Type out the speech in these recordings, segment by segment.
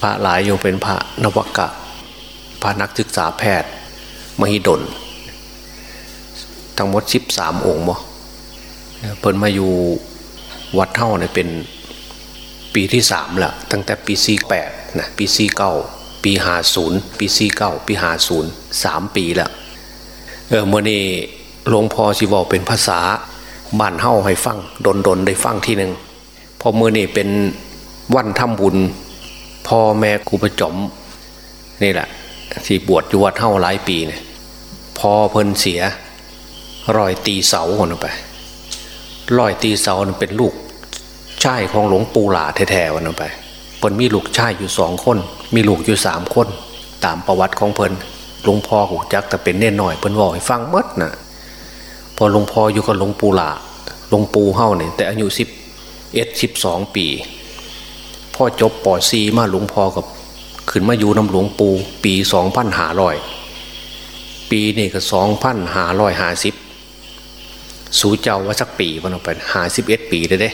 พระหลายอยู่เป็นพระนวกะ พระนักศึกษาแพทย์ มหิดล ทั้งหมดสิบสามองค์บ่เพิ่นมาอยู่วัดเท่าเนี่ยเป็นปีที่สามแล้วตั้งแต่ปีสี่แปดนะปีสี่เก้าปีห้าศูนย์ปีสี่เก้าปีห้าศูนย์สามปีแล้วเออเมื่อนี้หลวงพ่อสิบอกเป็นภาษาบ้านเฮ้าให้ฟังดนดนได้ฟังทีหนึ่งพอเมื่อนี้เป็นวันทำบุญ พ่อแม่ครูประจมนี่แหละที่บวชอยู่วัดเฮ้าหลายปีเนี่ยพอเพิ่นเสียรอยตีเสาคนไปรอยตีเสาเป็นลูกชายของหลวงปู่หลาแท้ๆวันนั้นไปเพิ่นมีลูกชายอยู่สองคน มีลูกอยู่สามคน ตามประวัติของเพิ่นหลวงพ่อหูจักแต่เป็นเน่นหน่อยเพิ่นบอกให้ฟังมดนะพอหลวงพ่ออยู่กับหลวงปู่หลาหลวงปู่เฮ้าเนี่ยแต่อายุสิบเอ็ดสิบสองปี พ่อจบปอซีมาหลวงพ่อกับขึ้นมาอยู่น้ำหลวงปูปีสองพันหาร้อย ปีนี่ก็สองพันหาร้อยหาสิบสูเจ้าว่าสักปีมันออกไปหาสิบเอ็ดปีเลยเด้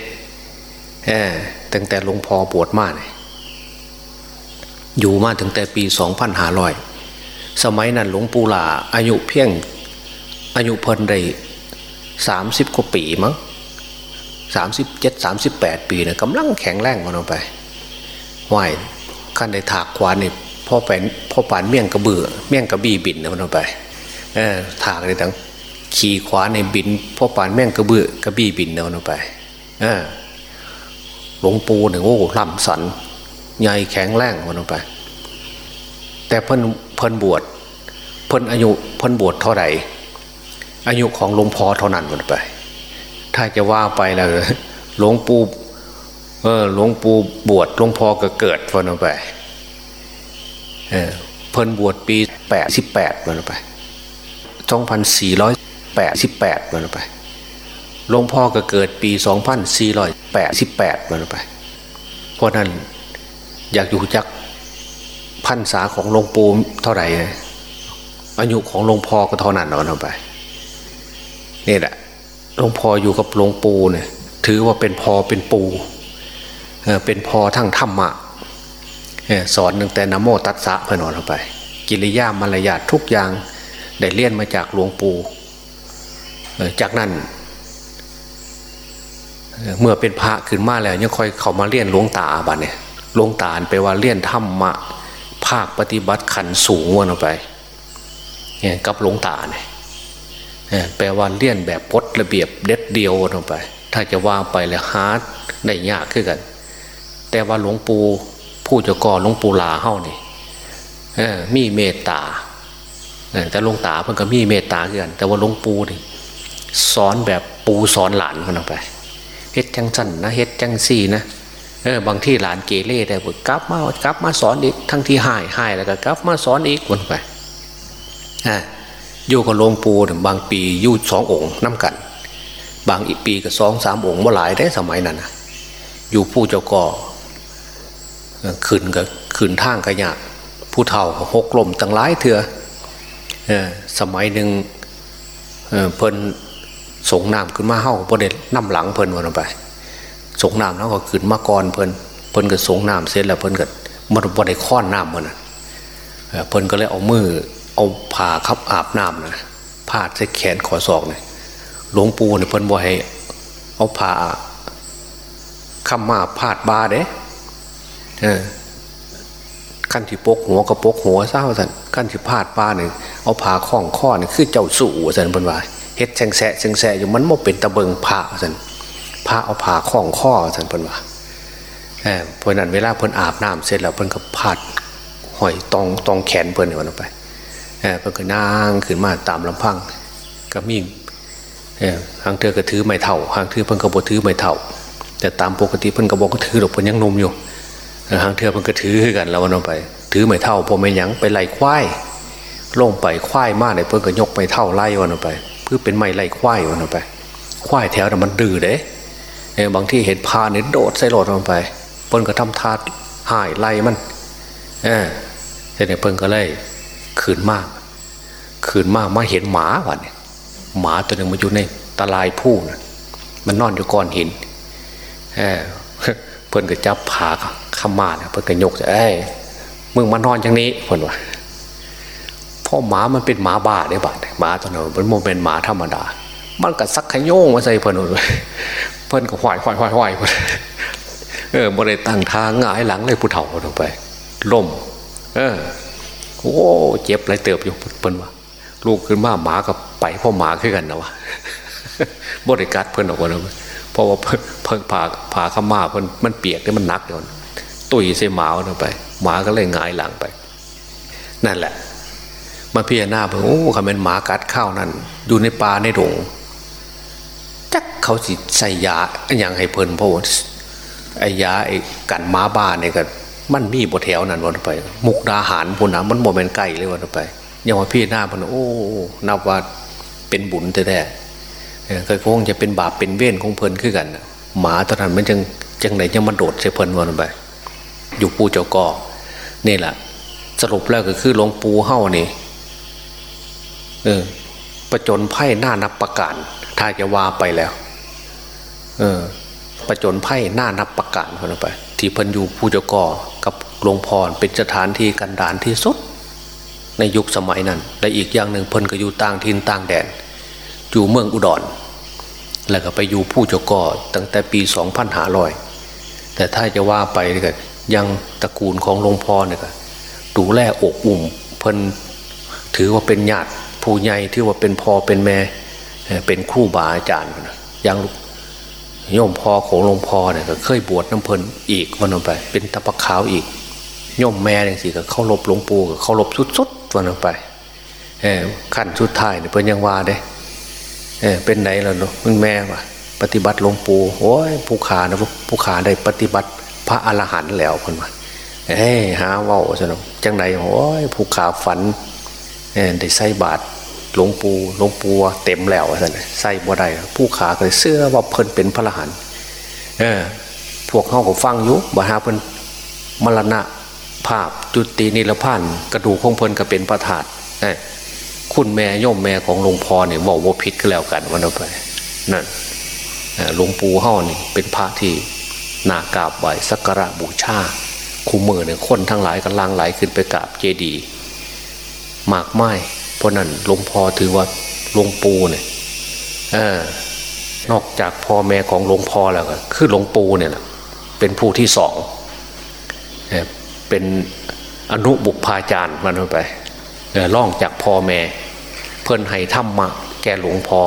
ตั้งแต่หลวงพ่อบวชมาเนี่ยอยู่มาถึงแต่ปีสองพันหาร้อยสมัยนั้นหลวงปู่หลาอายุเพียงอายุเพิ่นได้สามสิบกว่าปีมั้งสามสิบเจ็ดสามสิบแปดปีเนี่ยกำลังแข็งแรงมันออกไป ไหวขั้นในถากขวานนี่พ่อแปนพ่อปานเมี่ยงกระเบือเมี่ยงกระบี่บินมันออกไปเออถากเลยทั้งขี่ขวาในบินพ่อปานเมี่ยงกระเบือกระบี่บินเอาออกไปเออหลวงปู่เนี่ยโอ้ลำสันใหญ่แข็งแรงมันไป แต่เพิ่นเพิ่นบวชเพิ่นอายุเพิ่นบวชเท่าไหร่อายุของหลวงพ่อเท่านั้นมันไป ถ้าจะว่าไปแล้วหลวงปู่ เออหลวงปู่บวชหลวงพ่อก็เกิดวันไปเออเพิ่นบวชปีแปดสิบแปดวันไปสองพันสี่ร้อยแปดสิบแปดวันไปหลวงพ่อก็เกิดปีสองพันสี่ร้อยแปดสิบแปดวันไป เพราะนั้นอยากอยู่จักพันษาของหลวงปู่เท่าไหร่อายุของหลวงพ่อก็เท่านั้นเอาไปนี่แหละหลวงพ่ออยู่กับหลวงปู่เนี่ยถือว่าเป็นพอเป็นปู เป็นพอทั้งธรรมะสอนตั้งแต่นโมตัสสะพนอนเข้าไป กิริยามารยาททุกอย่างได้เลี่ยนมาจากหลวงปู่จากนั้น เมื่อเป็นพระขึ้นมาแล้วยังค่อยเขามาเลี่ยนหลวงตาบัดเนี่ยหลวงตาไปว่าเลี่ยนธรรมะภาคปฏิบัติขันสูงวนออกไปเนี่ยกับหลวงตาเนี่ยแปลว่าเลี่ยนแบบพดระเบียบเด็ดเดียวลงไป ถ้าจะว่าไปแล้วฮาร์ดได้ยากขึ้นกัน แต่ว่าหลวงปู่ผู้เจ้าก่อหลวงปู่ลาเฮ้านี่มีเมตตาแต่หลวงตาเพิ่งก็มีเมตตาขึ้นแต่ว่าหลวงปู่นี่สอนแบบปูสอนหลานมันออกไปเฮ็ดจังสั้นนะเฮ็ดจังสี่นะเออบางที่หลานเกเรได้บุกลับมากลับมาสอนอีกทั้งที่หายหายแล้วก็กลับมาสอนอีกวนไปอ่าอยู่กับหลวงปู่บางปีอยู่สององค์น้ากัน บางอีกปีก็สองสามองค์ว่าหลายได้สมัยนั้นนะอยู่ผู้เจ้าก่อ ขืนกับขืนทางกระยาผู้เฒ่าหกลมตั้งหลายเถื่อสมัยหนึ่งเพิ่นสงน้ำขึ้นมาเฮ้าประเด็นน้ำหลังเพิ่นวันไปสงน้ำแล้วก็ขึ้นมาก่อนเพิ่นเพิ่นก็สงน้ำเสร็จแล้วเพิ่นก็มันบดได้ค้อนน้ำมันเพิ่นก็เลยเอามือเอาผ่าคับอาบน้ำนะพาดใส่แขนขอศอกเนี่ยหลวงปู่เนี่ยเพิ่นบอกให้เอาผ่าข้ามาพาดบาเด้ เออขั้นที่ปกหัวกับปกหัวเศร้าสันขั้นที่พาดปลาเนี่ยเอาผ่าข้องข้อเนี่ยคือเจ้าสู่สันเพิ่นว่าเฮ็ดแซงแสแซงแสอยู่มันโมเป็นตะเบิงผ่าสันผ่าเอาผ่าข้องข้อสันเพิ่นว่าเพราะนั้นเวลาเพิ่นอาบน้ำเสร็จแล้วเพิ่นก็พาดหอยตองตองแขนเพิ่นเนี่ยวันไปเพิ่นก็นั่งขึ้นมาตามลำพังก็มีหางเธอก็ถือไม่เท่าหางเธอเพิ่นก็บถือไม่เท่าแต่ตามปกติเพิ่นก็บอกก็ถือหรอกเพิ่นยังนมอยู่ หางเธอเพิ่นก็ถือกันแล้ววันไป ถือไม่เท่าพอไม่ยังไปไล่ควายลงไปควายมากเลยเพิ่นก็ยกไม่เท่าไล่วันไปเพื่อเป็นไม่ไล่ควายวันไป ควายแถวนั้นมันดื้อเด้บางที่เห็นพาเนี่ยโดดใส่รถลงไปเพิ่นก็ทำทาดหายไล่มันเออแต่เนี่ยเพิ่นก็เลยขืนมากขืนมากมาเห็นหมาวันนี้หมาตัวหนึ่งมาอยู่ในตะลายผู้นะมันนอนอยู่ก้อนหินเเพื่อนก็จับผา ครมาเนี่ยเพิ่นก็ยกจะเอ้ยมึงมานอนอย่างนี้เพิ่นว่าพ่อหมามันเป็นหมาบ้าได้บาดหมาตัวนั้นมันโมเป็นหมาธรรมดา มันก็ซักขยโยงมาใส่เพิ่นเลยเพิ่นก็หวายหวายหวายหวายเพิ่นเออบ่ได้ตั้งทางง่ายหลังเลยผู้เฒ่าลงไปล่ม เออโอ้เจ็บไรเติบอยู่เพิ่นว่าลูกขึ้นมาหมากับไปพ่อหมาขึ้นกันนะวะบริการเพิ่นออกมาเลยเพราะว่าเพิ่งผ่าผ่าข้ามาเพิ่นมันเปียกเนี่ยมันนักเดี๋ยว ตุยใส่หมาลงไป หมาก็เลยหงายหลังไป นั่นแหละ มาพิจารณาเพิ่งโอ้คำเป็นหมากัดข้าวนั่นอยู่ในป่าในดงจักเขาสิใส่ยาอย่างให้เพลินเพราะว่าไอ้ยาไอ้กันหมาบ้าเนี่ยก็มันมีบทแถวนั้นวันไป มุกดาหารพุ่นนะมันโมเมนไก่เลยวันไปยังว่าพี่หน้าพนโอ้ นับว่าเป็นบุญแต่แท้เคยคงจะเป็นบาปเป็นเว้นของเพลินขึ้นกัน หมาตอนนั้นมันจังจังไหนยังมันโดดใส่เพลินวันไป อยู่ปูเจ้ากอนี่แหละสรุปแล้วก็คือหลวงปูเฮ้านี่เออประจนไพ่หน้านับประการถ้าจะว่าไปแล้ว เออ ประจนไพ่หน้านับประการคนไป ที่พิ่นอยู่ภูเจ้ากอกับหลวงพ่อเป็นสถานที่กันดานที่สุด ในยุคสมัยนั้น และอีกอย่างหนึ่งเพิ่นก็อยู่ต่างทินต่างแดน อยู่เมืองอุดร แล้วก็ไปอยู่ผู้เจ้ากอตั้งแต่ปีสองพันหาร้อยแต่ถ้าจะว่าไปก็ ยังตระกูลของหลวงพ่อเนี่ยก็ดูแลอกอุ่มเพิ่นถือว่าเป็นญาติผู้ใหญ่ที่ว่าเป็นพ่อเป็นแม่เป็นครูบาอาจารย์ยังโยมพ่อของหลวงพ่อเนี่ยก็เคยบวชน้ำเพลินอีกวันนึงไป เป็นตะปะขาวอีกโยมแม่เนี่ยสิก็เข้ารบหลวงปู่ก็เข้ารบสุดๆวันนึงไปขั้นสุดท้ายเนี่ยเพิ่นยังว่าเด้เออเป็นไหนแล้วเนาะมันแม่วะปฏิบัติหลวงปู่โอ้ยผู้ขานะผู้ขาได้ปฏิบัติ พระอรหันต์แล้วคนว่าเฮ้หาว่าสนุกจังไหนโอ้ยผู้ขาฝันเออได้ใส่บาตรหลวงปู่หลวงปู่เต็มแล้วท่านใส่บ่ได้ผู้ขาเคยเสื้อว่าเพิ่นเป็นพระอรหันต์เออพวกเขาก็ฟังอยู่บ่หาเพิ่นมรณะภาพจุตินิรพานธ์กระดูกของเพิ่นก็เป็นประถาดคุณแม่ย่อมแม่ของหลวงพ่อเนี่ยบอกว่าพิษก็แล้วกันวันนั้นไปนั่นหลวงปู่เฮานี่เป็นพระที่ นากราบไหวสักการะบูชาคู่มือเนี่ยคนทั้งหลายกำลังไหลขึ้นไปกราบเจดีย์มากไม้เพราะนั้นหลวงพ่อถือว่าหลวงปู่เนี่ยนอกจากพ่อแม่ของหลวงพ่อแล้วก็คือหลวงปู่เนี่ยเป็นผู้ที่สองเป็นอนุบุพาจารย์มันไปล่องจากพ่อแม่ เพื่อนให้ธรรมะแก่หลวงพ่อ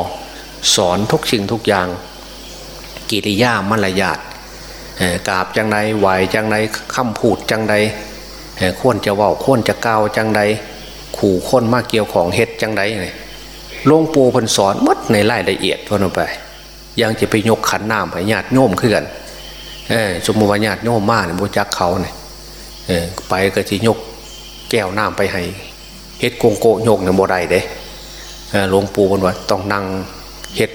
สอนทุกสิ่งทุกอย่าง กิริยามารยาท กราบจังใดไหวจังใดคำพูดจังใดควรจะว่าควรจะก้าวจังใดขู่คนมากเกี่ยวของเฮ็ดจังใดเลยลงปูพันสอนมัดในรายละเอียดพนไป ยังจะไปยกขันน้ำให้ญาติโยมขึ้นกันสมมติว่าญาติโยมมาเนี่ยโบจักเขาเนี่ยไปก็จะยกแก้วน้ำไปให้เฮ็ดโกงโกโยกเนี่ยโบได้เด้หลวงปู่บอกว่าต้องนั่งเฮ็ด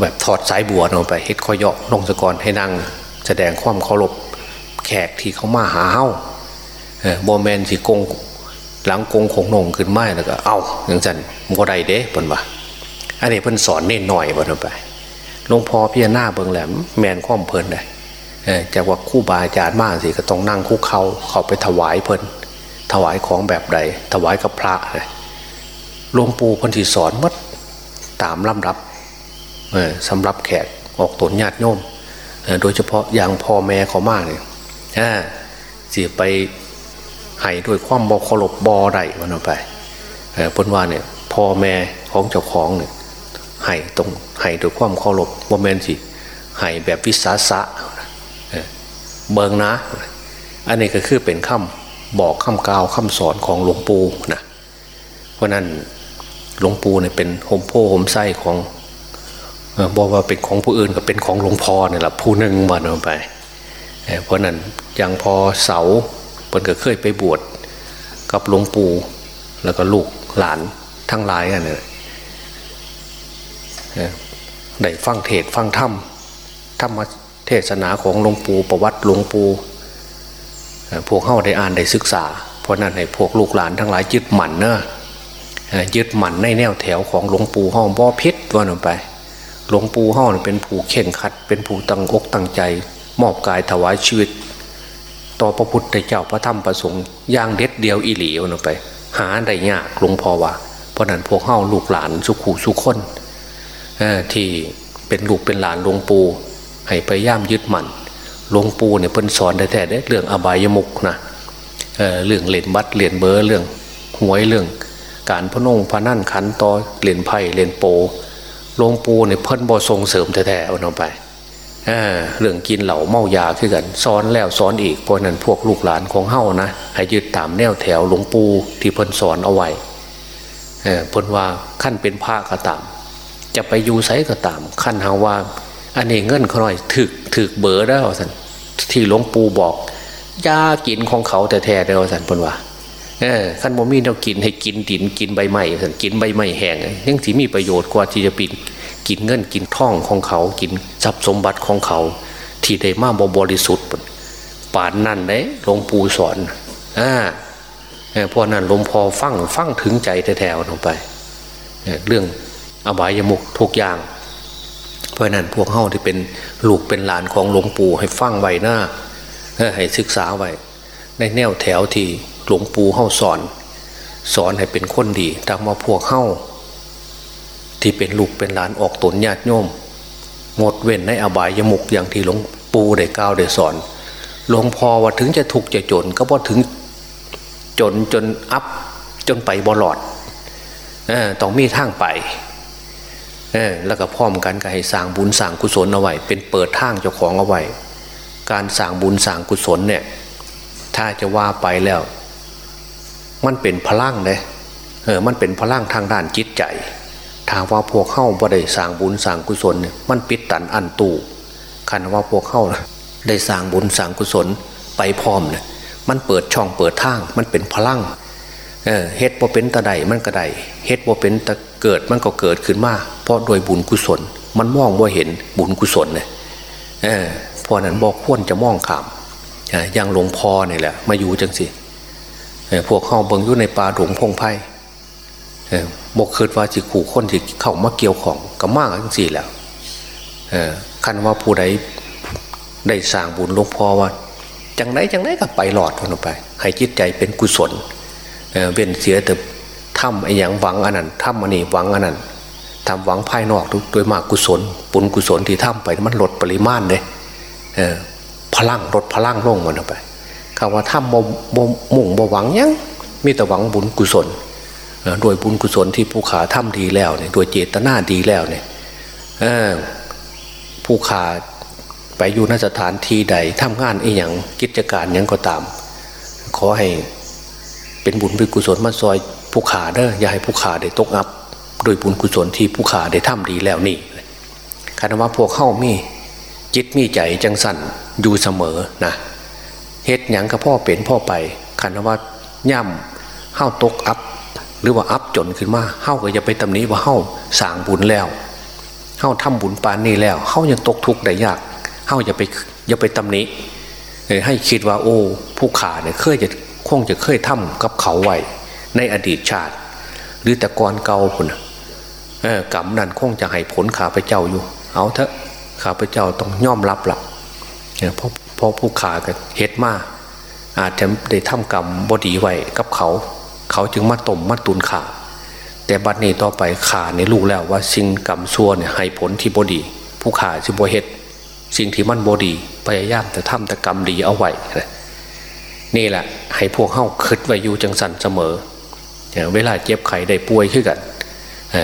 แบบถอดสายบัวลงไปเฮ็ดคอยาะลงสะกอนให้นั่ง สดงความเคารพแขกที่เขามาหาเฮ้าโมเมนสิกงหลังกงคงนงขึ้นไม้แล้วก็เอาอย่างจันโมได้เด้เพิ่นว่าอันนี้เพิ่นสอนเน้นหน่อยบ่นไปหลวงพ่อพี่หน้าเบิ่งแหลมแมนข้อมเพิ่นเลยจากว่าคู่บาอาจารย์มากสิก็ต้องนั่งคู่เขาเขาไปถวายเพิ่นถวายของแบบใด ถวายกับพระเลยหลวงปู่พันธิสอนมัดตามลำดับสำหรับแขกออกตนญาติโยม โดยเฉพาะอย่างพ่อแม่เขามากเลยเสียไปห้ด้วยความบอเคารพบอใดวันไปเพิ่นว่าเนี่ยพ่อแม่ของเจ้าของเนี่ยให้ตรงห้ด้วยความเคารพโมเมนสิให้แบบวิสาสะเบิงนะ อันนี้ก็คือเป็นคำบอกคำกล่าวคำสอนของหลวงปู่นะเพราะนั้นหลวงปู่เนี่ยเป็นโฮมโพโฮมไส้ของ บอกว่าเป็นของผู้อื่นก็เป็นของหลวงพ่อเนี่ยแหละผู้หนึ่งมาลงไปเพราะนั้นยังพอเสาเพิ่นก็เคยไปบวชกับหลวงปู่แล้วก็ลูกหลานทั้งหลายกันเนี่ยได้ฟังเทศฟังธรรมธรรมเทศนาของหลวงปู่ประวัติหลวงปู่พวกเข้าได้อ่านได้ศึกษา เพราะนั้นให้พวกลูกหลานทั้งหลายยึดหมั่นเนอะยึดหมั่นในแนวแถวของหลวงปู่ห้องบ่อพิษว่าลงไป หลวงปู่ห้องเป็นผู้เข่งขัด เป็นผู้ตั้งอกตั้งใจ มอบกายถวายชีวิต ต่อพระพุทธเจ้าพระธรรมประสงค์ย่างเด็ดเดียวอิหลีเอาไป หาได้ยากหลวงพ่อว่า เพราะนั้นพวกเฮาลูกหลานสุขูสุขคนที่เป็นลูกเป็นหลานหลวงปู่ให้ไปย่ามยึดมั่นหลวงปู่เนี่ยเพิ่นสอนแต่แต่เรื่องอบายมุกนะเเรื่องเหรียญบัตรเหรียญเบอร์เรื่องหวยเรื่อง การพนงพนันขันต่อเหรียญไพ่เหรียญโป หลวงปู่เนี่ยเพิ่นบอทรงเสริมแต่แต่เอาไปเรื่องกินเหล่าเมายาขึ้นกันสอนแล้วสอนอีกเพราะนั้นพวกลูกหลานของเฮานะให้ยึดตามแนวแถวหลวงปู่ที่เพิ่นสอนเอาไว้เพิ่นว่าขั้นเป็นพระก็ตาม จะไปอยู่ไสก็ตามขั้นหาว่า อันนี้เงินเขาหน่อยถึกถึกเบอร์ได้สันที่หลวงปู่บอกยากินของเขาแต่แท้ได้สันเพิ่นว่า ขั้นบ่มีเรากินให้กินดินกินใบไม้กินใบไม้แห้งยังสีมีประโยชน์กว่าที่จะปินกินเงินกินท่องของเขา กินทรัพย์สมบัติของเขา ที่ได้มาบบริสุทธิ์ป่านนั่นเลยหลวงปู่สอนอ่าเพราะนั้นหลวงพ่อฟังฟังถึงใจแถวๆลงไป เรื่องอบายมุกทุกอย่าง เพราะนั้นพวกเฮาที่เป็นลูกเป็นหลานของหลวงปู่ให้ฟังไว้หน้าให้ศึกษาไว้ในแนวแถวที่ หลวงปู่เฮาสอน สอนให้เป็นคนดีตามมาพวกเฮาที่เป็นลูกเป็นหลานออกตนญาติโยมงดเว้นในอบายยมุกอย่างที่หลวงปู่ได้กล่าวได้สอนหลวงพ่อว่าถึงจะถูกจะจน ก็พอถึงจนจนอัพจนไปบอลอดต้องมีทางไปแล้วก็พร้อมกันก็ให้สร้างบุญสร้างกุศลเอาไว้ เป็นเปิดทางเจ้าของเอาไว้ การสร้างบุญสร้างกุศลเนี่ย ถ้าจะว่าไปแล้ว มันเป็นพลังเลยเออมันเป็นพลังทางด้านจิตใจถ้าว่าพวกเข้าบ่ได้สร้างบุญสร้างกุศลเนี่ยมันปิดตันอันตูคันว่าพวกเข้าได้สร้างบุญสร้างกุศลไปพร้อมเนี่ยมันเปิดช่องเปิดทาง มันเป็นพลังเออเฮ็ดบ่เป็นตะไดมันก็ไดเฮ็ดบ่เป็นตะเกิดมันก็เกิดขึ้นมาเพราะโดยบุญกุศล มันมองบ่เห็นบุญกุศลเนี่ยเออพอนั้นบอกควรจะมองขามอย่างหลวงพ่อเนี่ยแหละมาอยู่จังสิ พวกเข้าเบิงอยู่ในป่าหลวงพงไพ่บกคิดว่าจิขู่คนที่เข้ามาเกี่ยวของก็มากทั้งสี่แล้วคันว่าผู้ใดได้สร้างบุญหลวงพ่อว่า จังไรจังไรก็ไปหลอดลงไป ให้จิตใจเป็นกุศลเเว้นเสียแต่ทำไอ้อย่างหวังอันนั้นทำอันนี้หวังอันนั้นทำหวังภายนอกโดยมากกุศลปุญกุศลที่ทำไปมันลดปริมาณเลยพลังลดพลังลงมันไป คำว่าทำโมมุ่งโมหวังยังมีแต่หวังบุญกุศลโดยบุญกุศลที่ผู้ขาทำดีแล้วเนี่ยโดยเจตนาดีแล้วเนี่ยผู้ขาไปอยู่นสถานที่ใดทำงานไอ้อย่างกิจการยังก็ตาม ขอให้เป็นบุญเป็นกุศลมาซอยผู้ขาเด้ออย่าให้ผู้ขาได้ตกอับ โดยบุญกุศลที่ผู้ขาได้ทำดีแล้วนี่คณะว่าพวกเข้ามีจิตมีใจจังสั่นอยู่เสมอนะ เฮ็ดหยังกับพ่อเป็นพ่อไปคณะว่าย่ำเข้าตกอับหรือว่าอัพจนขึ้นมาเฮ้าก็จะไปตำหนิว่าเฮ้าสางบุญแล้วเฮ้าทำบุญปานนี้แล้วเฮ้ายังตกทุกข์ได้ยากเฮ้าอย่าไปอย่าไปตำหนิให้คิดว่าโอ้ผู้ขาเนี่ยเคยจะคงจะเคยทำกับเขาไว้ในอดีตชาติ หรือแต่ก่อนเก่าคุณกรรมนั้นคงจะให้ผลขาพเจ้าอยู่ เอาเถอะขาพเจ้าต้องย่อมรับหลักเพราะ พราะผู้ขาก็เฮ็ดมาอาจจะได้ทำกรรมบดีไว้กับเขา เขาจึงมาต้มมาตุนขาแต่บัดนี้ต่อไปขาในลูกแล้วว่าสิ่งกรรมชั่วเนี่ยให้ผลที่บดี ผู้ขาจิบวเฮ็ดสิ่งที่มันบดีพยายามแต่ทำแต่กรรมดีเอาไว้นี่แหละให้พวกเข้าคิดไว้อยู่จังสันเสมอเวลาเจ็บไข้ได้ป่วยขึ้นกัน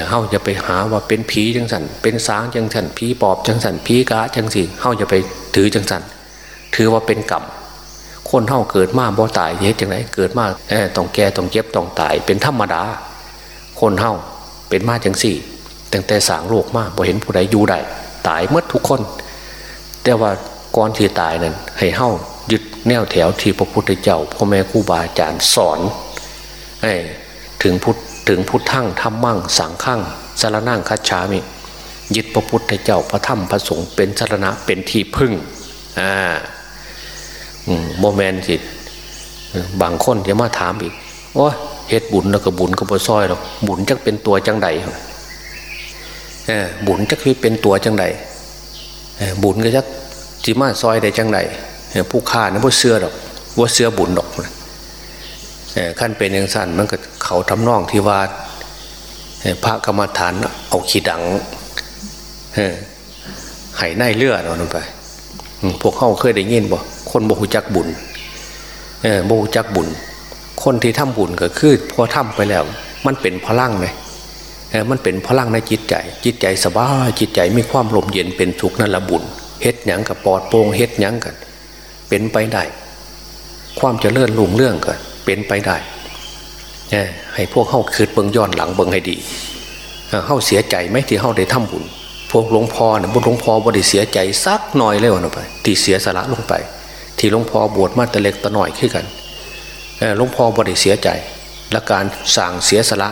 เฮาจะไปหาว่าเป็นผีจังสันเป็นสางจังสันผีปอบจังสันผีกาจังสิเฮาจะไปถือจังสัน ถือว่าเป็นกรรมคนเท่าเกิดมาบ่ตายเฮ็ดจังไรเกิดมาต้องแก่ต้องเจ็บต้องตาย เป็นธรรมดา คนเท่าเป็นมาจังสี่ตั้งแต่สางโลกมาบ่เห็นผู้ใดอยู่ได้ตายเมื่อทุกคน แต่ว่าก่อนที่ตายนั้นให้เท่ายึดแนวแถวที่พระพุทธเจ้าพ่อแม่ครูบาอาจารย์สอนถึงพุทธถึงพุทธังธรรมั่งสังขังสารนั่งคัจฉามิยึดพระพุทธเจ้าพระธรรมพระสงฆ์เป็นสารณะเป็นที่พึ่งอ่า โมเมนต์สิบางคนจะมาถามอีกโอ้เฮ็ดบุญแล้วก็บุญก็บ่ซอยหรอกบุญจักเป็นตัวจังใดบุญจักคือเป็นตัวจังใดบุญก็จักจิมาซอยได้จังใดผู้ฆ่านี่พวกเสื้อหรอกว่าเสื้อบุญดอกขั้นเป็นอย่างสั้นมันก็เขาทำนองที่ว่าพระกรรมฐานเอาขีดังไห้ในเลือดเอาลงไปพวกเขาเคยได้ยินบ่ คนบ่หูจักบุญบ่หูจักบุญ คนที่ทำบุญก็คือพอทำไปแล้ว มันเป็นพลังเลยมันเป็นพลังในจิตใจ จิตใจสบายจิตใจมีความลมเย็นเป็นสุขนั่นละบุญเฮ็ดหยังกับปอดโปงเฮ็ดหยังกัน เป็นไปได้ ความเจริญรุ่งเรื่องกันเป็นไปได้ให้พวกเข้าคืดเบิงย้อนหลังเบิงให้ดีเข้าเสียใจไหมที่เข้าได้ทำบุญ พวกหลวงพ่อเนี่ยบุญหลวงพ่อบริเสียใจสักหน่อยเลยวันไปที่เสียสละลงไป ที่หลวงพ่อบวชมาแต่เล็กแต่หน่อยขึ้นกันหลวงพ่อบริเสียใจ และการสั่งเสียสละ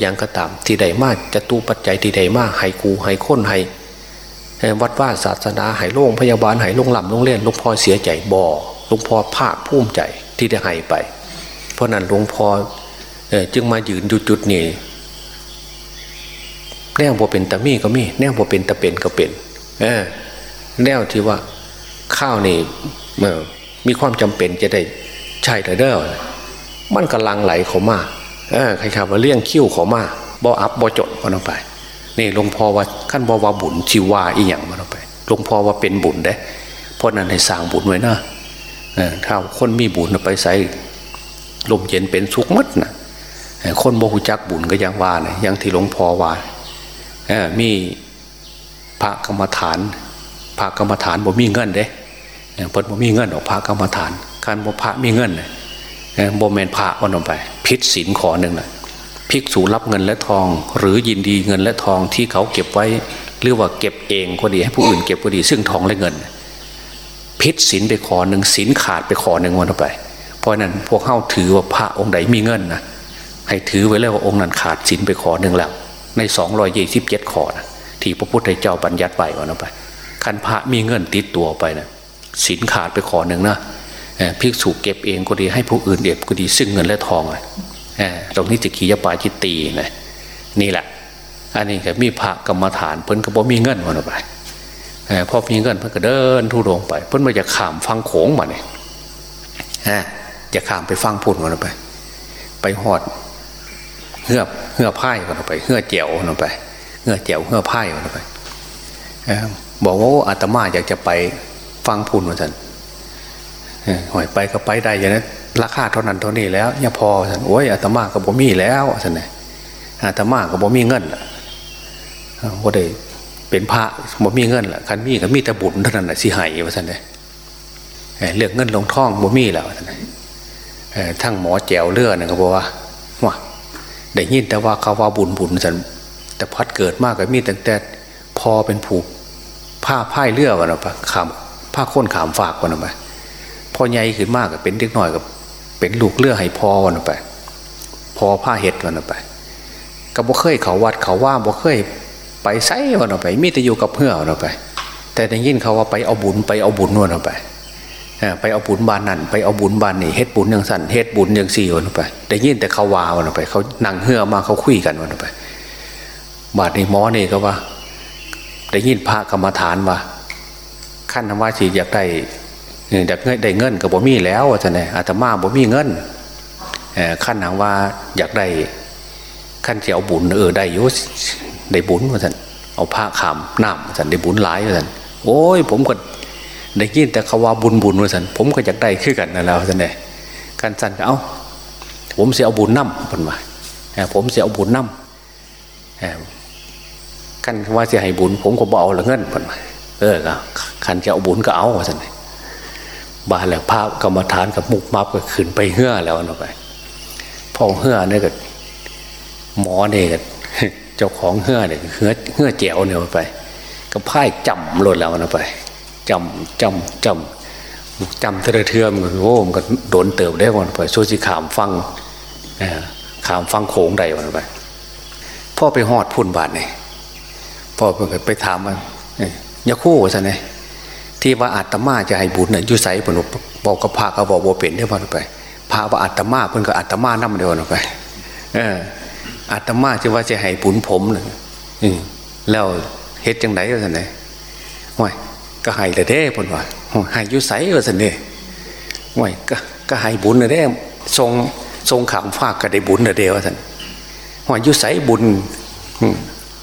อย่างก็ตาม ที่ใดมากจะตู้ปัจจัยที่ใดมากให้กูให้ค้นให้วัดว่าศาสนาให้โล่งพยาบาลให้โล่งลำโล่งเล่นหลวงพ่อเสียใจบ่อหลวงพ่อภาคภูมิใจที่ได้ให้ไป เพราะนั้นหลวงพ่อจึงมายืนอยู่จุดนี้แนวบ่เป็นตะมีก็มี แนวบ่เป็นตะเป็นก็เป็นแนวที่ว่าข้าวนี่ มีความจำเป็นจะได้ใช่แต่เด้อมันกำลังไหลเขามาใครขับว่าเลี้ยงคิ้วเขามาบ่อัพบ่จดมันออกไป นี่หลวงพ่อว่าขั้นบ่ว่าบุญชีวาอีหยังมันออกไปหลวงพ่อว่าเป็นบุญเด้เพราะนั้นให้สร้างบุญไว้นะถ้าคนมีบุญไปใส่ลมเย็นเป็นสุขมัดนะคนโมหุจักบุญก็ยังว่าเนี่ยยังที่หลวงพ่อว่ามีพระกรรมฐาน พระกรรมฐานบ่มีเงินเด้ เพิ่นบ่มีเงินออกพระกรรมฐานการบ่พระมีเงินเนี่ยบ่แมนพระวันออกไป พิษศีลขอหนึ่งนะภิกษุรับเงินและทอง หรือยินดีเงินและทองที่เขาเก็บไว้ หรือว่าเก็บเองก็ดีให้ผู้อื่นเก็บก็ดี ซึ่งทองและเงิน พิษศีลไปขอหนึ่งศีลขาดไปขอหนึ่งวันออกไป เพราะนั้นพวกเข้าถือว่าพระองค์ใดมีเงินนะให้ถือไว้แล้วว่าองค์นั้นขาดศีลไปขอหนึ่งแล้วในสองรอยยี่สิบเจ็ดขอนะที่พระพุทธเจ้าบัญญัติไปวันออกไปคันพระมีเงินติดตัวไปนะ ศีลขาดไปขอหนึ่งนะภิกษุเก็บเองก็ดีให้ผู้อื่นเก็บก็ดีซึ่งเงินและทองตรงนี้จะขียปาจิตตีนะนี่แหละ อันนี้ก็มีพระกรรมฐานเพิ่นก็บอกมีเงินวันไปพอมีเงินเพิ่นก็เดินทุดงไป เพิ่นมาจะข้ามฟังโขงมาเนี่ยจะข้ามไปฟังพุ่นวันไป ไปหอดเหือเหือไพ่วันไปเหือเจียววันไปเหือเจียวเหือไพ่วันไปบอกว่าอาตมาอยากจะไป ฟังพุ่นวันสันหอยไปก็ไปได้อย่างนั้นราคาเท่านั้นเท่านี้แล้วยังพอสันโอ้ยอาตมากับบ่มีแล้วสันเนี่ยอาตมากับบ่มีเงินล่ะบ่ได้เป็นพระบ่มีเงินล่ะคันมีก็มีแต่บุญเท่านั้นแหละสิหายว่าสันเนี่ยเรื่องเงินลงท่องบ่มีแล้วสันเนี่ยทั้งหมอแจวเลือดนะก็บอกว่าว่าได้ยินแต่ว่าเขาว่าบุญบุญสันแต่พัดเกิดมากก็มีแต่แต่พอเป็นผูกผ้าผ้าเลือดวะนะปะขาม ผ้าค้นขามฝากวะนะปะพอใหญ่ขึ้นมากกับเป็นเล็กน้อยกับเป็นลูกเลือให้พอวันไป พอผ้าเห็ดวันไปก็บ่เคยเขาวัดเขาว่าบ่เคยไปไซวันไปมีแต่อยู่กับเพื่อวันไป แต่ได้ยินเขาว่าไปเอาบุญไปเอาบุญนวลไปไปเอาบุญบานนั่นไปเอาบุญบานนี่เฮ็ดบุญอย่างสั่นเฮ็ดบุญอย่างสี่วันไปได้ยินแต่เขาว่าวันไป เขานั่งเหื่อมาเขาคุยกันวันไปบาดในหมอนี่ก็ว่า ได้ยินพระกรรมฐานว่า ขั้นธรรมะที่อยากได้เนี่ยได้เงินได้เงินกับบ่มีแล้วท่านเนี่ยอาตมาบ่มีเงินขั้นหนังว่าอยากได้ขั้นเสียวบุญเออได้ยุได้บุญว่าท่านเอาผ้าขามน้ำท่านได้บุญหลายว่าท่านโอ้ย ผมก็ได้ยินแต่เขาว่าบุญบุญว่าท่านผมก็อยากได้ขึ้นกันนั่นแล้วท่านเนี่ยการสั่นก็เอาผมเสียเอาบุญน้ำเป็นว่าผมเสียเอาบุญน้ำขั้นว่าจะให้บุญ ผมก็บเอาละเงินเป็นว่า เออขันจะเอาบุญก็เอาว่าท่านบาแล้วภาพกรรมฐานกับมุกมับก็ขึ้นไปเหื่อแล้วนะไปพอเหื่อเนี่ยก็หมอเนี่ยเจ้าของเหื่อเนี่ยเหื่อเหื่อเจียวเนี่ยไป ก็พ่ายจำหล่นแล้วนะไปจำจำจำจำเทือเทือมันโอ้มันก็โดนเติบได้วันไปโซจิขามฟังขามฟังโขงใดวันไปพ่อไปหอดพุ่นบาทเนี่ยพ่อไปถามมัน ยาคู่ซะเนี่ยที่ว่าอาตมาจะให้บุญเนี่ยยุใสผลบอกกับพระก็บอกว่าเป็นได้พอไปพระว่าอาตมาเพิ่นก็อาตมานั่มเดียวไป เอออาตมาจะว่าจะให้บุญผมเนี่ยแล้วเฮ็ดจังไดก็สันไหนห่วยก็ให้แต่เด้พนว่าให้ยุใสก็สันเนี่ยห่วยก็ก็ให้บุญนะเด้ทรงทรงขำฝากก็ได้บุญนะเดียวท่านห่วยยุใสบุญ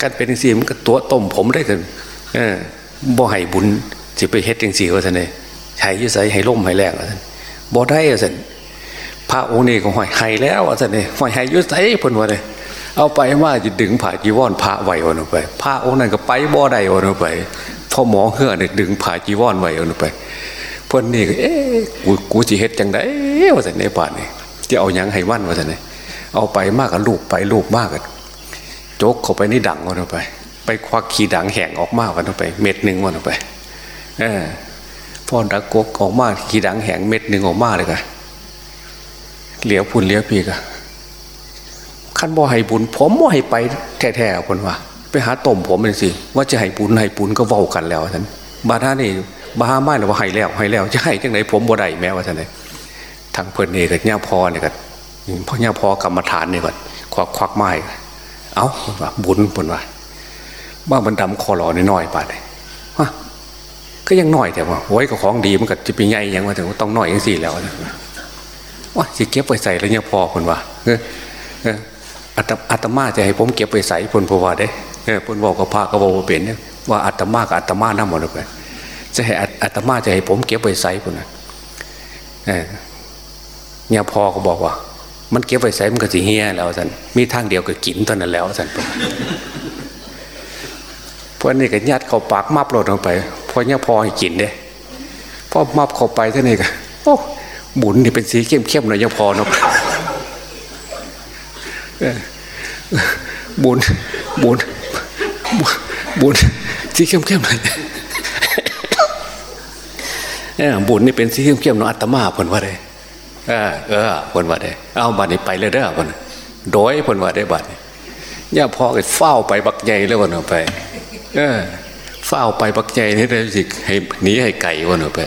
กันเป็นสิ่งมันก็ตัวต้มผมได้กันเออ บ่ให้บุญสิไปเฮ็ดจังสี่ว่าท่านเลยให้ยุใสให้ล่มให้แรงว่าท่านบ่ได้ว่าท่านพระองค์นี้ก็ห่วยให้แล้วว่าท่านเลยห่วยให้ยุใสพ้นว่าเลยเอาไปว่าจะดึงผ่าจีวรพระไหววันออกไปพระองค์นั้นก็ไปบ่ได้วันออกไปพ่อหมอเฮือเนี่ยดึงผ่าจีวรไหววันออกไปเพื่อนนี่ก็เอ๊ะกูกูจะเฮ็ดจังไดว่าท่านในป่านนี่จะเอายังให้วันว่าท่านเลยเอาไปมากกับลูกไปลูกมากกันโจกเข้าไปนี่ดังวันออกไป ไปควักขีดังแห่งออกมาวันออกไป เม็ดหนึ่งวันออกไป เออพอดักกกออกมาขีดังแห่งเม็ดหนึ่งออกมาเลยกันเหลียวพุ่นเหลียวปีกันขั้นบ่ให้บุญ ผมบ่ให้ไปแท้ๆคนว่า ไปหาต้มผมเลยสิว่าจะให้บุญให้บุญก็เว้ากันแล้วท่านบาท่านี่บาไม่หรือว่าให้แล้วให้แล้วจะให้จังไหนผมบ่ได้แม้ว่าท่านเลยทางเพื่อนนี่กับย่าพอเนี่ยกันพ่อย่าพอกรรมฐานเนี่ยก่อนควักควักไม้เอ้าว่าบุญคนว่า บ้ามันดำคอหลอน้อยๆปาดเลยว่าก็ยังน้อยแต่ว่าไว้กับของดีมันก็จะเป็นไงยังว่าถึงต้องน้อยอย่างสี่แล้วว่าสิเก็บไปใส่แล้วยังพอคนว่าออเอาตมาจะให้ผมเก็บไปใส่พนพวาได้พนบอกกับพระก็บอกว่าเป็นเนี่ยว่าอาตมากับอาตมานั่งหมดเลยจะให้อาตมาจะให้ผมเก็บไปใส่พนนะเออเนี่ยพอก็บอกว่า มันเก็บไปใส่มันก็สิเฮียแล้วสันมีทางเดียวก็กินตอนนั้นแล้วสัน พวกนี้ก็ยัดเข้าปากมับหลดลงไปพอเนี่ยพอให้กินเด้พอมับเข้าไปท่านี้ก็โอ้บุญนี่เป็นสีเข้มๆหน่อยยังพอเนาะบุญบุญบุญสีเข้มๆหน่อยบุญนี่เป็นสีเข้มๆเนาะอัตมาผลว่าได้เออเออผลว่าได้เอาบัตรนี้ไปเลยเด้อผลโดยผลว่าได้บัตรย่าพอก็เฝ้าไปบักใหญ่แล้ววันออกไป เออเฝ้าไปบักใหญ่นี่ได้สิให้หนีให้ไก่วันออกไป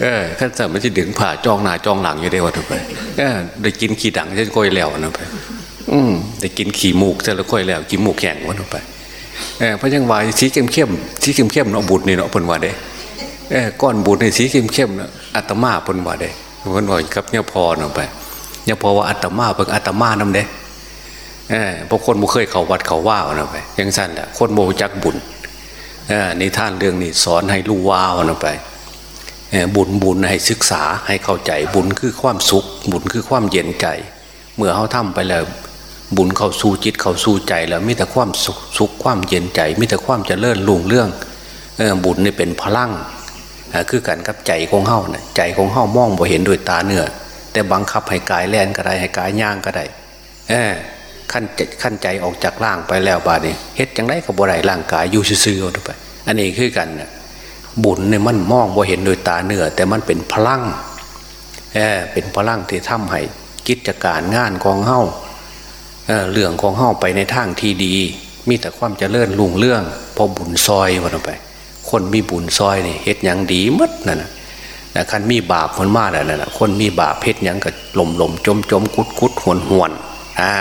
เออขั้นสัมมันจะดึงผ่าจ้องหน้าจ้องหลังอยู่ได้วันออกไปเออได้กินขี้ดังเช่นก้อยแล้ววันออกไป อืมได้กินขี่มูกเสร็จแล้วค่อยแล้วกินมูกแข็งวันออกไปเออพระยังวายสีเข้มเข้มสีเข้มเข้มเนาะบุญนี่เนาะพนว่าได้เออก้อนบุญในสีเข้มเข้มเนาะอัตมาพนว่าได้พนว่ากับเนี่ยพอเนาะไปเนี่ยพอว่าอัตมาเพิ่งอัตมานํเด้ เออพวกคนบ่เคยเขาวัดเขาว่าเนาะไปยังสั้นแหละคนโมจักบุญเออในท่านเรื่องนี้สอนให้รู้ว่าเนาะไปบุญบุญให้ศึกษาให้เข้าใจบุญคือความสุข บุญคือความเย็นใจ เมื่อเขาทำไปแล้วบุญเข้าสู่จิตเข้าสู่ใจแล้วมีแต่ความสุขสุขความเย็นใจมีแต่ความเจริญรุ่งเรื่องอบุญนี่เป็นพลังคือกันกับใจของเฮานะใจของเฮามองบ่เห็นด้วยตาเนื้อแต่บังคับให้กายแล่นก็ได้ให้กายย่างก็ได้ ขั้นขั้นใจออกจากร่างไปแล้วบาดนี้เฮ็ดจังไรก็บ่ได้ร่างกายอยู่ซื่อๆไป อันนี้คือกันนะบุญเนี่ยมันมองบ่าเห็นโดยตาเนื้อแต่มันเป็นพลังเออเป็นพลังที่ทำให้กิจการงานของเฮาเรื่องของเฮาไปในทางที่ดี มีแต่ความเจริญรุ่งเรื่อง พอบุญซอยวันไป คนมีบุญซอยนี่เฮ็ดอย่างดีมัดนั่นนะแต่คันมีบาปมันมากนั่นนะคนมีบาปเฮ็ดอย่างกับลมลมจมจมคุดคุดหวนหวนอ่า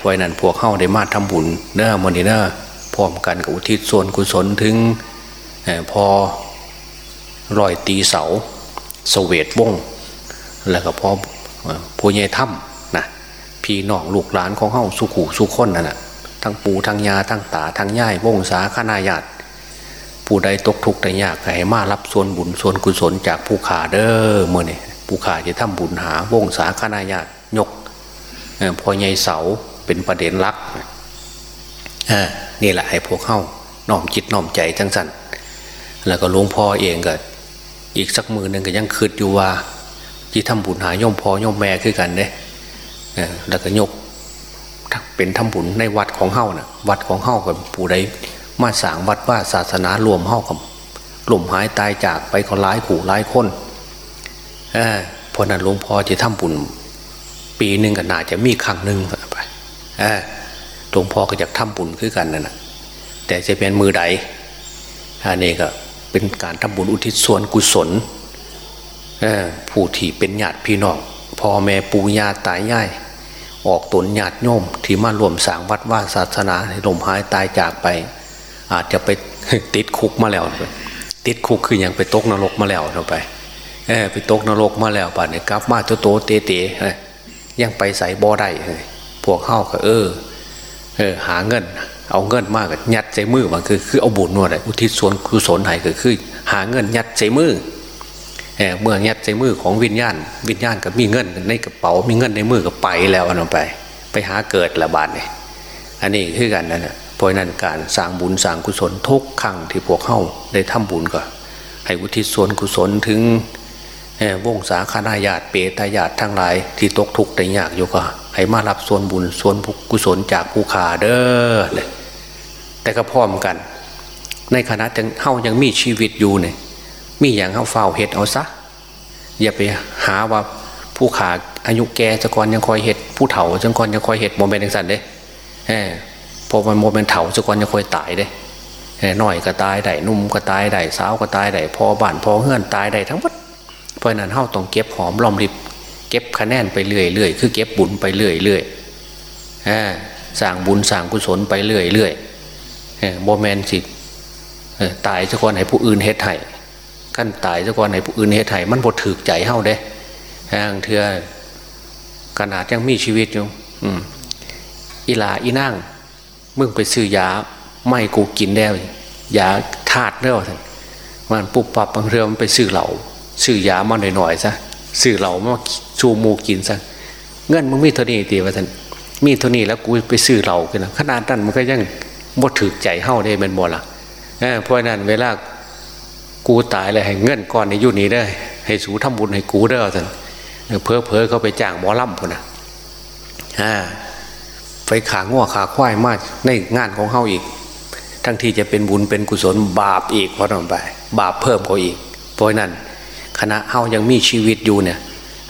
พวกนั้นพวกเข้าได้มาทำบุญเน้อมันนี่เนอพร้อมกันกับอุทิศส่วนกุศลถึงพอรอยตีเสาสเวตวงแล้วก็พอผู้ใหญ่ถ้ำนะพี่น้องลูกหลานของเฮาสุขูสุขคนนั่นแหะทั้งปู่ทั้งยาทั้งตาทั้งย่ายวงศาคณาญาติผู้ใดตกทุกข์ได้ยากให้มารับส่วนบุญส่วนกุศลจากผู้ขาเด้อเมื่อนี่ผู้ขาจะทำบุญหาวงศาคณาญาติยกพอใหญ่เสา เป็นประเด็นลักนี่แหละให้พวกเข้าน้อมจิตน้อมใจทั้งสันแล้วก็หลวงพ่อเองก็ อีกสักมือหนึ่งก็ยังคืดอยู่ว่าที่ทำบุญหาย่อมพ่อย่อมแม่คือกันเนี่ยแล้วก็ยกเป็นทำบุญในวัดของเฮ้านะ่ะ วัดของเฮ้ากับผู้ใดมาสางวัดว่าศาสนารวมเฮ้ากับกลุ่มหายตายจากไปคนร้ายขู่ร้ายคนเพราะนั้นหลวงพ่อจะทำบุญ ปีหนึ่งก็น่าจะมีครั้งหนึ่งไป หลวงพ่อก็อยากทำบุญคือกันนั่นแหะแต่จะเป็นมือใดอันนี้ก็เป็นการทำบุญอุทิศส่วนกุศลผู้ที่เป็นญาติพี่น้องพ่อแม่ปู่ย่าตายาย ออกตนญาติโยมที่มารวมสางวัดว่าศาสนาลมหายตายจากไป อาจจะไปติดคุกมาแล้ว ติดคุกคืออย่างไปตกนรกมาแล้วเราไปไปตกนรกมาแล้วป่านนี้กลับมาโตโตเตเตยังไปใส่บ่อได้ วกเข้าก็เออเออหาเงิน เอาเงินมากกยัดใจมือมันคือคือเอาบุญนวดอุทิศส่วนกุศลให้ก็คือ หาเงินยัดใจมือเออเมื่อยัดใจมือของวิญญาณ วิญญาณก็มีเงินในกระเป๋ามีเงินในมือก็ไปแล้วอันนั้นไป ไปหาเกิดละบาทเนี่ยอันนี้คือกันนั่นแหะเพราะนั้นการสร้างบุญสร้างกุศลทุกครั้งที่พวกเข้าได้ทำบุญก็ให้อุทิศส่วนกุศลถึง วงสาคณาญาติเปตญาติทั้งหลาย ที่ตกทุกข์ได้ยากอยู่ก็ให้มารับส่วนบุญส่วนกุศลจากผู้ขาเด้อแต่ก็พร้อมกัน ในขณะที่เฮายังมีชีวิตอยู่เนี่ยมีอย่างเฮาเฝ้าเห็ดเอาซะอย่าไปหาว่าผู้ขาอายุแกจะก่อนยังคอยเห็ดผู้เฒ่าจะก่อนยังคอยเห็ดโมเมนต์สันเด้พอมันโมเมนต์เฒ่าจะก่อนยังคอยตายเด้หน่อยก็ตายได้นุ่มก็ตายได้สาวก็ตายได้พอบ้านพอเฮือนตายได้ทั้งหมด เพราะนั้นเฮาต้องเก็บหอมรอมริบ เก็บคะแนนไปเรื่อยเรื่อยคือเก็บบุญไปเรื่อยเรื่อยสั่งบุญสั่งกุศลไปเรื่อยเรื่อยโมเมนต์สิตายจะก่อนให้ผู้อื่นเฮ็ดให้ขั้นตายจะก่อนให้ผู้อื่นเฮ็ดให้มันบดถือใจเฮาเด้ทางเถื่อขนาดยังมีชีวิตอยู่อีลาอีนั่งมึงไปซื้อยาไม่กูกินแล้วยาธาตุเล้วมันปุบปับ บางเรื่องมันไปซื้อเหล่า ซื้อยามาหน่อยๆซะซื้อเหล่ามาชูมูกินซะเงินมึงมีเท่านี้ตีว่าท่านมีเท่านี้แล้วกูไปซื้อเหล่ากันนะขนาดนั้นมันก็ยังบ่ถือใจเฮ้าได้เป็นบ่ละเพราะนั้นเวลากูตายเลยให้เงินก้อนในยุคนี้ได้ให้สูทำบุญให้กูได้ท่านเพอเพอเขาไปจ้างหมอลำคนนะไปขาง้อขาควายมากในงานของเฮาอีก ทั้งที่จะเป็นบุญเป็นกุศลบาปอีกเพอต่อไป บาปเพิ่มเขาอีกเพราะนั้น คณะเฮายังมีชีวิตอยู่เนี่ย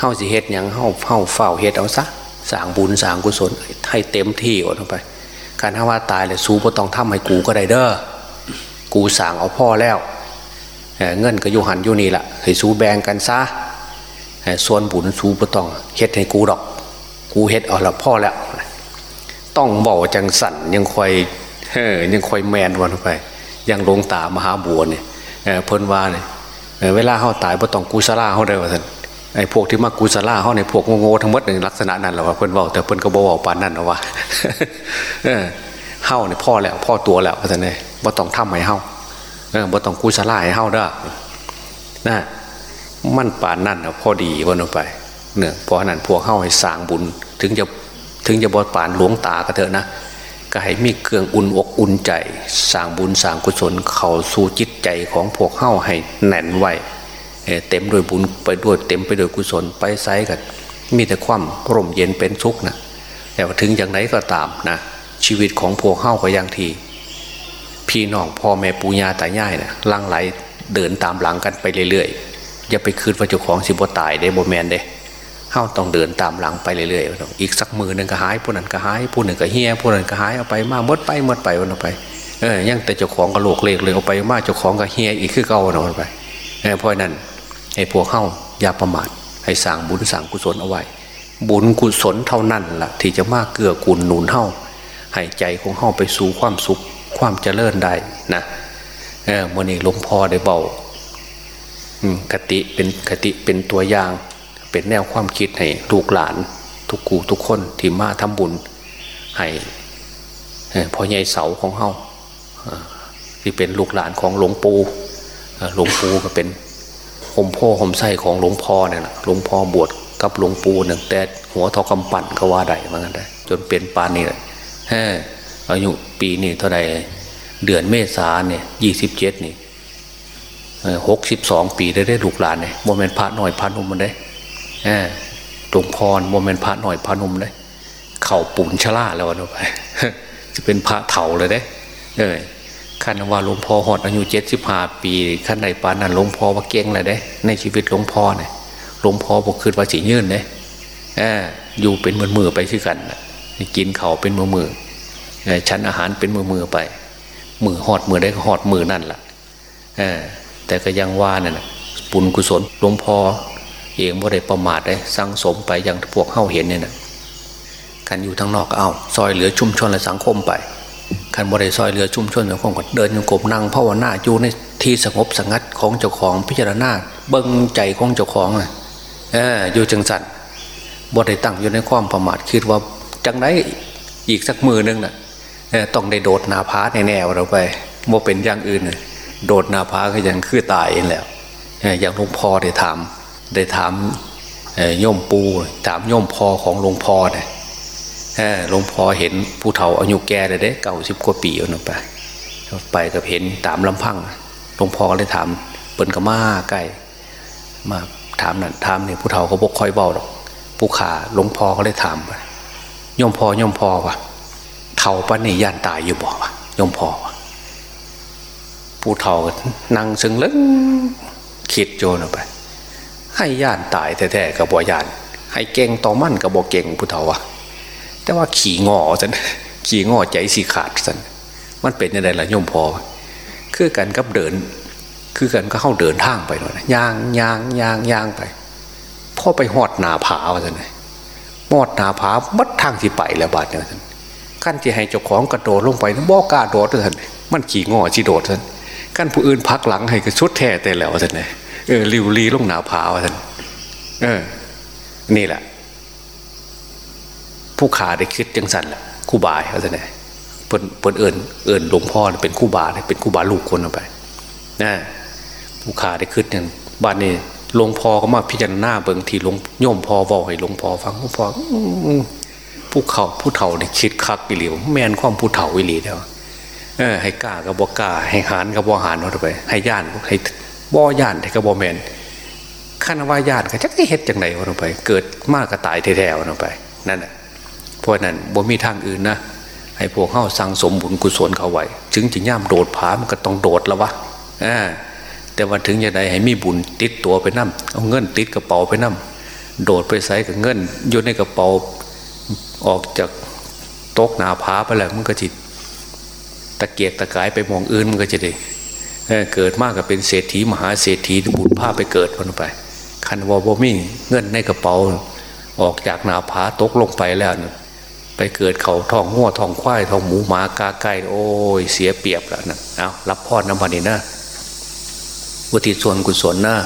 เฮาสิเฮ็ดยังเฮาเฮาเฝ้าเฮ็ดเอาซะสางบุญสางกุศลให้เต็มที่อดไป การถ้าว่าตายเลยสู้ก็ต้องทำให้กูก็ได้เด้อกูสางเอาพ่อแล้วเงินก็อยู่หันอยู่นี่แหละให้สู้แบ่งกันซะส่วนบุญสู้ก็ต้องเฮ็ดให้กูดอก กูเฮ็ดเอาละพ่อแล้ว ต้องบอจังสันยังคอยเฮยังคอยแมนวันไป ยังลงตามหาบัวเนี่ยเพิ่นว่าเนี่ย เวลาเขาตายบ่ต้องกูซาร่าเขาได้ว่าท่านไอ้พวกที่มากูซาร่าเขาในพวกโง่ๆทั้งหมดในลักษณะนั้นแหละว่าเพิ่นบอกแต่เพิ่นก็บอกปานนั้นหรอว่าเฮาเนี่ยพ่อแล้วพ่อตัวแล้วท่านเนี่ยบ่ต้องทำให้เฮาบ่ต้องกูซาร่าให้เฮาเด้นะมันปานนั่นพอดีวันไปเนี่ยพราะนั้นพวกเฮาให้สร้างบุญ ถึงจะถึงจะบอปานหลวงตาก็เถอะนะ ก็ให้มีเครื่องอุ่นอกอุ่นใจสร้างบุญสร้างกุศลเข้าสู่จิตใจของพวกเข้าให้แน่นไว้เต็มด้วยบุญไปด้วยเต็มไปด้วยกุศลไปไซกันมีแต่ความร่มเย็นเป็นทุกข์นะแต่ถึงอย่างไรก็ตามนะชีวิตของพวกเข้าก็ยังที พี่น้องพ่อแม่ปู่ย่าตายายนะลังไหลเดินตามหลังกันไปเรื่อยๆอย่าไปคืนว่าเจ้าของสิบวตายได้โบแมนเด้ เฮ้าต้องเดินตามหลังไปเรื่อยๆ อีกสักมือหนึ่งก็หายผู้นั้นก็หายผู้หนึ่งก็เฮียผู้นั้นก็หายเอาไปมาหมดไปหมดไปวันไปเออยังแต่เจ้าของกระโหลกเล็กเลยเอาไปมาเจ้าของก็เฮียอีกคือเก่าวันไปเออเพราะนั้นไอ้พวกเข้าอย่าประมาทให้สั่งบุญสั่งกุศลเอาไว้ บุญกุศลเท่านั้นล่ะ ที่จะมากเกื้อกูลหนุนเฮ้าให้ใจของเฮ้าไปสู่ความสุขความเจริญได้นะเออมื่อนี้หลวงพ่อได้เบากติเป็นกติเป็นตัวอย่าง เป็นแนวความคิดให้ลูกหลาน ทุกกูทุกคนที่มาทำบุญให้พ่อใหญ่เสาของเฮาที่เป็นลูกหลานของหลวงปู่หลวงปู่ก็เป็นหมพ่อหมไส้ของหลวงพ่อเนี่ยหลวงพ่อบวชกับหลวงปู่หนึ่งแต่หัวทอคำปั่นก็ว่าได้เหมือนกันได้จนเป็นปานนี่เลยอายุปีนี้เท่าไรเดือนเมษาเนี่ยยี่สิบเจ็ดนี่หกสิบสองปีได้ได้ลูกหลานเนี่ยโมเมนต์พระหน่อยพระนุ่มมันได้ หลวงพ่อโมเมนต์พระหน่อยพระนุ่มเลยเข่าปุ่นชล่าแล้ววันไปจะเป็นพระเถาเลยเด้เออขั้นว่าหลวงพ่อหอดอายุเจ็ดสิบห้าปีขั้นในปานนั้นหลวงพ่อว่าเก่งเลยเด้ ในชีวิตหลวงพ่อเนี่ยหลวงพ่อบอกคืนว่าสียื่นเด้ออยู่เป็นมือมือไปคือกันกินเข่าเป็นมือมือชั้นอาหารเป็นมือมือไป มือหอดมือได้ก็หอดมือนั่นแหละแต่ก็ยังว่าเนี่ยปุญกุศลหลวงพ่อ เองว่ได้ประมาทได้สังสมไปอย่างพวกเข้าเห็นเนี่ยนะกันอยู่ทางนอกเอาซอยเหลือชุมชนและสังคมไปขันบริซอยเรือชุมชนเจ้าของก็เดินโยกบนั่งภาวนาอยู่ในที่สงบสงัดของเจ้าของพิจารณาเบิ้งใจของเจ้าของอะเอออยู่จังสันบ่ได้ตั้งอยู่ในความประมาทคิดว่าจังไดอีกสักมือนึงน่ะต้องได้โดดนาพาในแน่ๆเราไปโมเป็นอย่างอื่น โดดนาพาก็ยังคือตายเองแล้วอย่างหลวงพ่อได้ถาม ได้ถามโยมปูถามโยมพ่อของหลวงพ่อเนี่ยหลวงพ่อเห็นผู้เฒ่าอายุแก่เลยเด้เก่าสิบกว่าปีเอาไปไปกับเห็นตามลำพังหลวงพ่อเลยถามเปิ้นก็มาใกล้มาถามนั่นถามนี่ผู้เฒ่าเขาบกคอยเบาหรอกผู้ขาหลวงพ่อเขาเลยถามโยมพ่อโยมพ่อวะเฒ่าปะนี่ย่านตายอยู่บ่วะโยมพ่อวะผู้เฒ่านั่งซึ่งเลึงคิดโจนออกไป ให้ย่านตายแท้ๆกับบ่ย่าน ให้เก่งต่อมั่นกับบ่เก่งผู้เฒ่าวะแต่ว่าขี่งอสันขี่งอใจสีขาดสันมันเป็นยังไงล่ะโยมพอ คือกันกับเดิน คือกันก็เข้าเดินทางไปหน่อยย่างย่างย่างย่างไปพ่อไปหอดนาผาวะสันหอดนาผามัดทางที่ไปแล้วบาดเนี่ยสันขั้นที่ให้เจ้าของกระโดดลงไปบ่กล้าโดดสันมันขี่งอชีโดดสันขั้นผู้อื่นพักหลังให้ก็ชุดแท้แต่แล้วสันเนี่ย เออริวรีลงหนาวผาวะสันเออ นี่แหละ ผู้ขาได้คิดจังสันแหละคู่บายเขาจะไหนเปิ่นเปิ่นเอิญเอิญหลวงพ่อเป็นคู่บาเป็นคู่บาลูกคนเอาไปนะผู้ขาได้คิดอย่างบ้านนี้หลวงพ่อก็มาพิจารณาเบิ่งทีหลวงโยมพ่อบอกให้หลวงพ่อฟังหลวงพ่อผู้เขาผู้เฒ่าได้คิดคักไปหลีวแม่นความผู้เฒ่าวิลีเดียวเออให้กล้ากับบ่กล้าให้หานกับบ่หานเอาไป ให้ย่านให้ บ่ย่านให้กับบ่แมนขั้นว่าญาติก็จะได้เฮ็ดจังไหนวะลงไป เกิดมากก็ตายแท้ๆลงไปนั่นแหละเพราะนั้นบ่มีทางอื่นนะให้พวกเข้าสั่งสมบุญกุศลเขาไว้ถึงจะย่ามโดดผามันก็ต้องโดดแล้ววะอ่าแต่ว่าถึงจะได้ให้มีบุญติดตัวไปนั่มเอาเงินติดกระเป๋าไปนั่มโดดไปใส่กับเงินโยนในกระเป๋าออกจากโต๊ะหนาผาไปแล้วมันก็จิตตะเกียกตะกายไปมองอื่นมันก็จะได้ เกิดมากกับเป็นเศรษฐีมหาเศรษฐีบุญภาพไปเกิดวันไป คันวอบ่มีเงินในกระเป๋า ออกจากหนาผาตกลงไปแล้วไปเกิดเขาทองหัวทองควายทองหมูหมากาไก่โอ้ยเสียเปรียบแล้วนะเอารับพรน้ำพันนี่นะวุฒิส่วนกุศลนะ